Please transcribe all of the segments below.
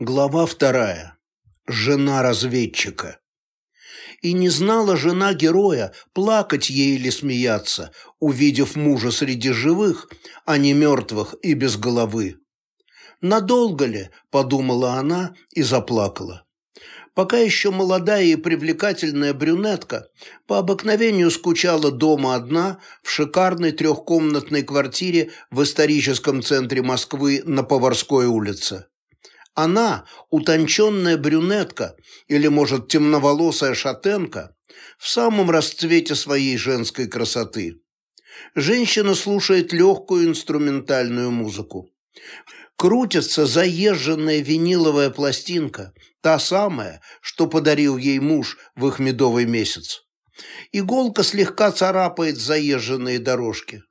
Глава вторая. Жена разведчика. И не знала жена героя, плакать ей или смеяться, увидев мужа среди живых, а не мертвых и без головы. «Надолго ли?» – подумала она и заплакала. Пока еще молодая и привлекательная брюнетка по обыкновению скучала дома одна в шикарной трехкомнатной квартире в историческом центре Москвы на Поварской улице. Она, утонченная брюнетка или, может, темноволосая шатенка, в самом расцвете своей женской красоты. Женщина слушает легкую инструментальную музыку. Крутится заезженная виниловая пластинка, та самая, что подарил ей муж в их медовый месяц. Иголка слегка царапает заезженные дорожки.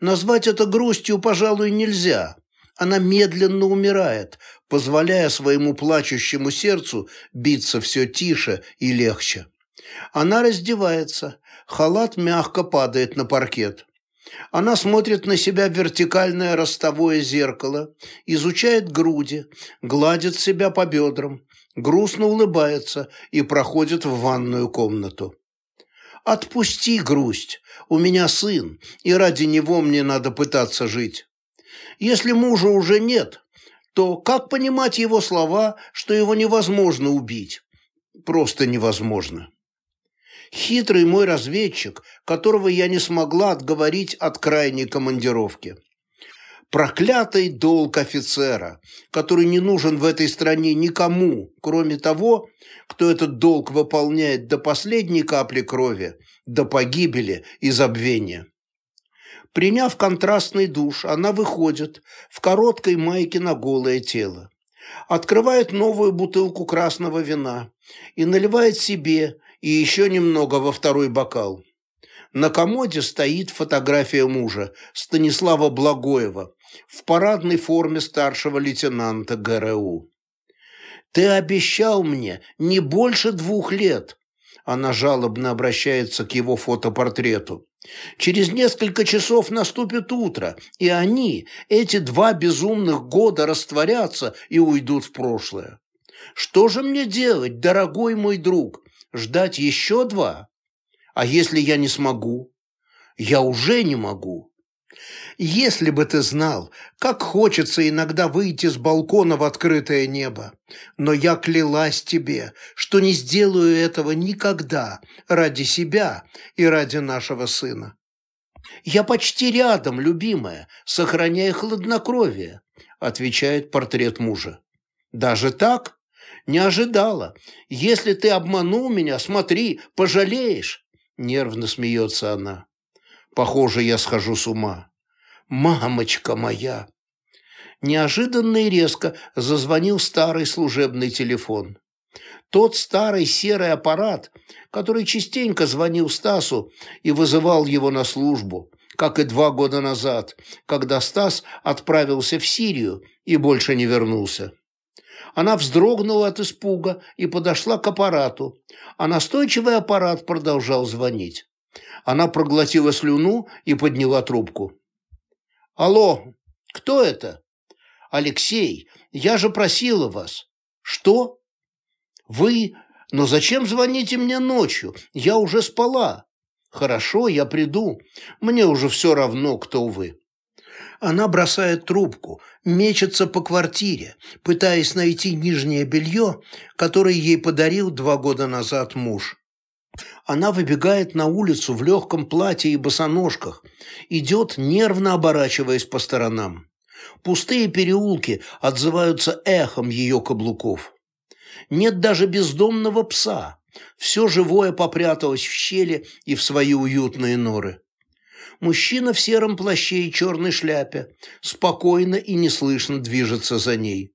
Назвать это грустью, пожалуй, нельзя. Она медленно умирает, позволяя своему плачущему сердцу биться все тише и легче. Она раздевается, халат мягко падает на паркет. Она смотрит на себя в вертикальное ростовое зеркало, изучает груди, гладит себя по бедрам, грустно улыбается и проходит в ванную комнату. «Отпусти грусть, у меня сын, и ради него мне надо пытаться жить. Если мужа уже нет, то как понимать его слова, что его невозможно убить? Просто невозможно. Хитрый мой разведчик, которого я не смогла отговорить от крайней командировки. Проклятый долг офицера, который не нужен в этой стране никому, кроме того, кто этот долг выполняет до последней капли крови, до погибели и забвения. Приняв контрастный душ, она выходит в короткой майке на голое тело, открывает новую бутылку красного вина и наливает себе и еще немного во второй бокал. На комоде стоит фотография мужа, Станислава Благоева, в парадной форме старшего лейтенанта ГРУ. «Ты обещал мне не больше двух лет», она жалобно обращается к его фотопортрету. Через несколько часов наступит утро, и они, эти два безумных года, растворятся и уйдут в прошлое. Что же мне делать, дорогой мой друг? Ждать еще два? А если я не смогу? Я уже не могу. Если бы ты знал, как хочется иногда выйти с балкона в открытое небо. Но я клялась тебе, что не сделаю этого никогда ради себя и ради нашего сына. «Я почти рядом, любимая, сохраняя хладнокровие», отвечает портрет мужа. «Даже так? Не ожидала. Если ты обманул меня, смотри, пожалеешь!» Нервно смеется она. «Похоже, я схожу с ума. «Мамочка моя!» Неожиданно и резко зазвонил старый служебный телефон. Тот старый серый аппарат, который частенько звонил Стасу и вызывал его на службу, как и два года назад, когда Стас отправился в Сирию и больше не вернулся. Она вздрогнула от испуга и подошла к аппарату, а настойчивый аппарат продолжал звонить. Она проглотила слюну и подняла трубку. Алло, кто это? Алексей, я же просила вас. Что? Вы? Но зачем звоните мне ночью? Я уже спала. Хорошо, я приду. Мне уже все равно, кто вы. Она бросает трубку, мечется по квартире, пытаясь найти нижнее белье, которое ей подарил два года назад муж. Она выбегает на улицу в легком платье и босоножках, идет, нервно оборачиваясь по сторонам. Пустые переулки отзываются эхом ее каблуков. Нет даже бездомного пса. Все живое попряталось в щели и в свои уютные норы. Мужчина в сером плаще и черной шляпе спокойно и неслышно движется за ней.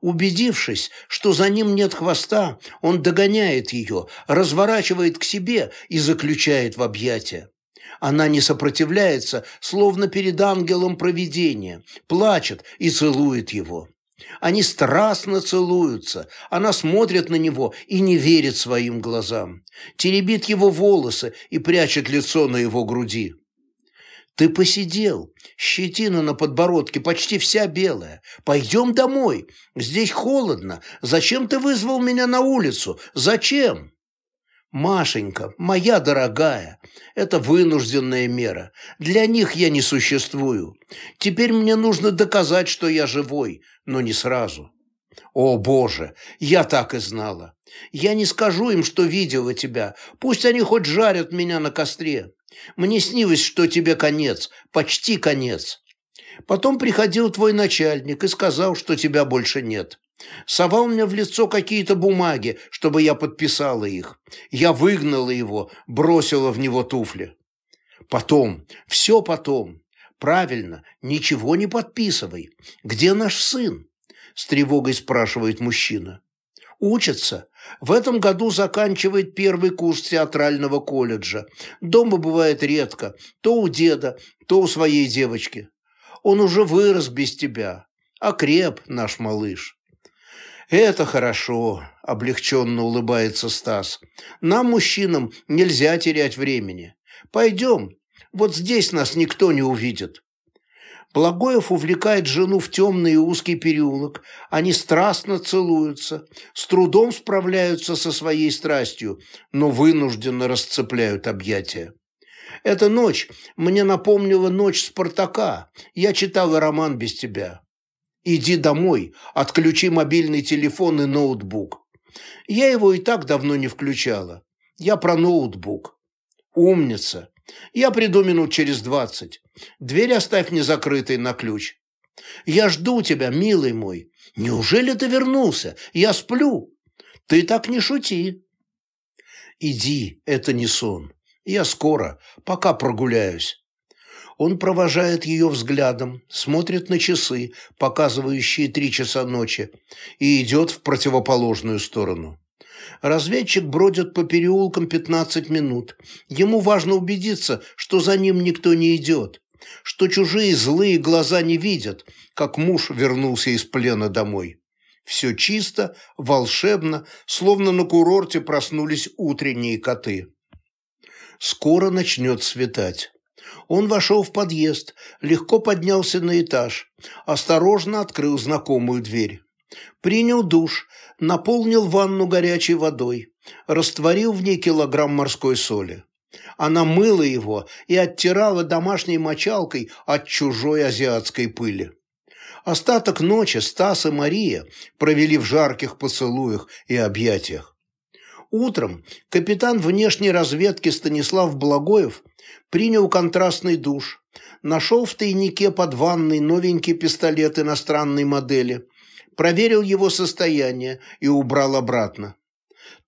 Убедившись, что за ним нет хвоста, он догоняет ее, разворачивает к себе и заключает в объятия. Она не сопротивляется, словно перед ангелом провидения, плачет и целует его. Они страстно целуются, она смотрит на него и не верит своим глазам, теребит его волосы и прячет лицо на его груди. Ты посидел, щетина на подбородке почти вся белая. Пойдем домой, здесь холодно. Зачем ты вызвал меня на улицу? Зачем? Машенька, моя дорогая, это вынужденная мера. Для них я не существую. Теперь мне нужно доказать, что я живой, но не сразу. О, Боже, я так и знала. Я не скажу им, что видела тебя. Пусть они хоть жарят меня на костре. Мне снилось, что тебе конец, почти конец. Потом приходил твой начальник и сказал, что тебя больше нет. Совал мне в лицо какие-то бумаги, чтобы я подписала их. Я выгнала его, бросила в него туфли. Потом, все потом. Правильно, ничего не подписывай. Где наш сын? С тревогой спрашивает мужчина. Учится. В этом году заканчивает первый курс театрального колледжа. Дома бывает редко. То у деда, то у своей девочки. Он уже вырос без тебя. Окреп наш малыш. «Это хорошо», – облегченно улыбается Стас. «Нам, мужчинам, нельзя терять времени. Пойдем. Вот здесь нас никто не увидит». Благоев увлекает жену в темный и узкий переулок. Они страстно целуются, с трудом справляются со своей страстью, но вынужденно расцепляют объятия. Эта ночь мне напомнила ночь Спартака. Я читала роман без тебя. Иди домой, отключи мобильный телефон и ноутбук. Я его и так давно не включала. Я про ноутбук. Умница. Я приду минут через двадцать. Дверь оставь не закрытой на ключ. Я жду тебя, милый мой. Неужели ты вернулся? Я сплю. Ты так не шути. Иди, это не сон. Я скоро, пока прогуляюсь. Он провожает ее взглядом, смотрит на часы, показывающие три часа ночи, и идет в противоположную сторону. Разведчик бродит по переулкам 15 минут. Ему важно убедиться, что за ним никто не идет, что чужие злые глаза не видят, как муж вернулся из плена домой. Все чисто, волшебно, словно на курорте проснулись утренние коты. Скоро начнет светать. Он вошел в подъезд, легко поднялся на этаж, осторожно открыл знакомую дверь. Принял душ, наполнил ванну горячей водой, растворил в ней килограмм морской соли. Она мыла его и оттирала домашней мочалкой от чужой азиатской пыли. Остаток ночи Стас и Мария провели в жарких поцелуях и объятиях. Утром капитан внешней разведки Станислав Благоев принял контрастный душ, нашел в тайнике под ванной новенький пистолет иностранной модели, проверил его состояние и убрал обратно.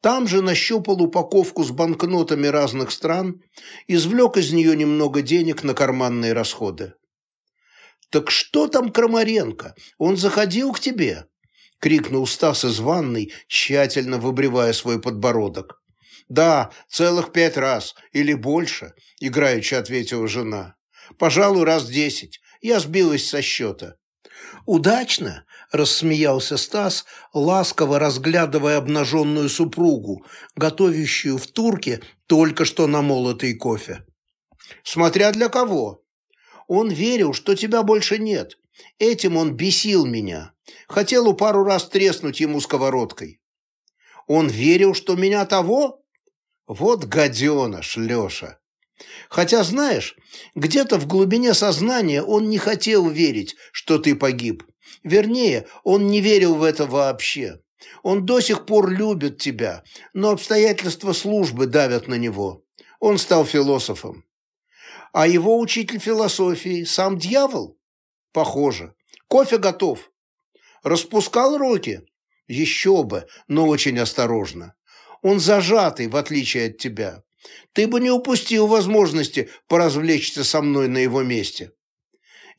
Там же нащупал упаковку с банкнотами разных стран, извлек из нее немного денег на карманные расходы. «Так что там Крамаренко? Он заходил к тебе?» — крикнул Стас из ванной, тщательно выбривая свой подбородок. «Да, целых пять раз или больше», — играючи ответила жена. «Пожалуй, раз десять. Я сбилась со счета». «Удачно?» – рассмеялся Стас, ласково разглядывая обнаженную супругу, готовящую в турке только что намолотый кофе. «Смотря для кого. Он верил, что тебя больше нет. Этим он бесил меня. Хотел пару раз треснуть ему сковородкой. Он верил, что меня того? Вот гаденыш, Леша. Хотя, знаешь, где-то в глубине сознания он не хотел верить, что ты погиб. Вернее, он не верил в это вообще. Он до сих пор любит тебя, но обстоятельства службы давят на него. Он стал философом. А его учитель философии сам дьявол? Похоже. Кофе готов. Распускал руки? Еще бы, но очень осторожно. Он зажатый, в отличие от тебя. Ты бы не упустил возможности поразвлечься со мной на его месте.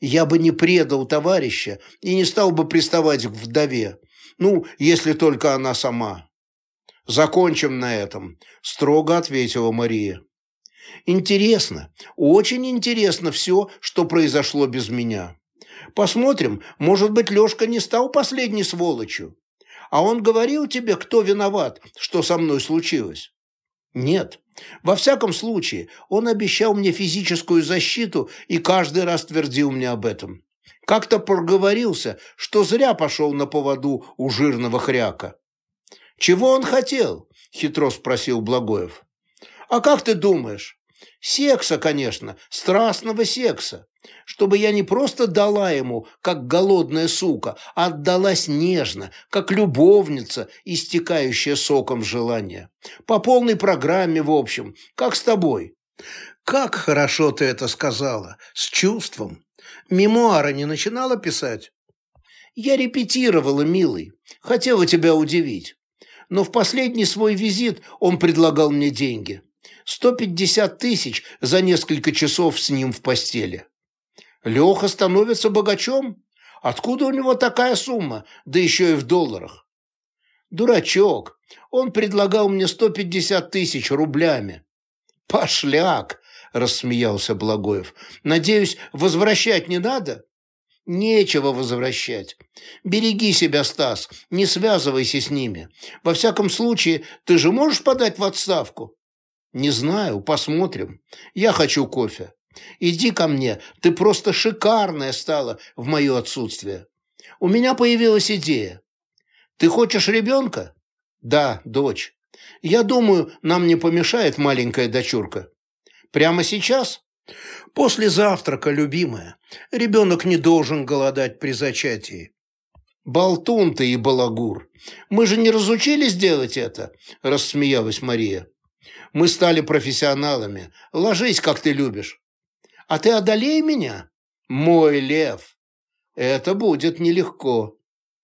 Я бы не предал товарища и не стал бы приставать к вдове. Ну, если только она сама. Закончим на этом, строго ответила Мария. Интересно, очень интересно все, что произошло без меня. Посмотрим, может быть, Лешка не стал последней сволочью. А он говорил тебе, кто виноват, что со мной случилось? Нет. Во всяком случае, он обещал мне физическую защиту и каждый раз твердил мне об этом. Как-то проговорился, что зря пошел на поводу у жирного хряка. «Чего он хотел?» – хитро спросил Благоев. «А как ты думаешь? Секса, конечно, страстного секса. Чтобы я не просто дала ему, как голодная сука, а отдалась нежно, как любовница, истекающая соком желания. По полной программе, в общем, как с тобой. Как хорошо ты это сказала, с чувством. Мемуары не начинала писать? Я репетировала, милый, хотела тебя удивить. Но в последний свой визит он предлагал мне деньги. 150 тысяч за несколько часов с ним в постели. Леха становится богачом? Откуда у него такая сумма, да еще и в долларах? Дурачок, он предлагал мне 150 тысяч рублями. Пошляк, рассмеялся Благоев. Надеюсь, возвращать не надо? Нечего возвращать. Береги себя, Стас, не связывайся с ними. Во всяком случае, ты же можешь подать в отставку? Не знаю, посмотрим. Я хочу кофе. Иди ко мне, ты просто шикарная стала в мое отсутствие. У меня появилась идея. Ты хочешь ребенка? Да, дочь. Я думаю, нам не помешает маленькая дочурка. Прямо сейчас? После завтрака, любимая. Ребенок не должен голодать при зачатии. Болтун ты и балагур. Мы же не разучились делать это, рассмеялась Мария. Мы стали профессионалами. Ложись, как ты любишь. А ты одолей меня? Мой лев. Это будет нелегко.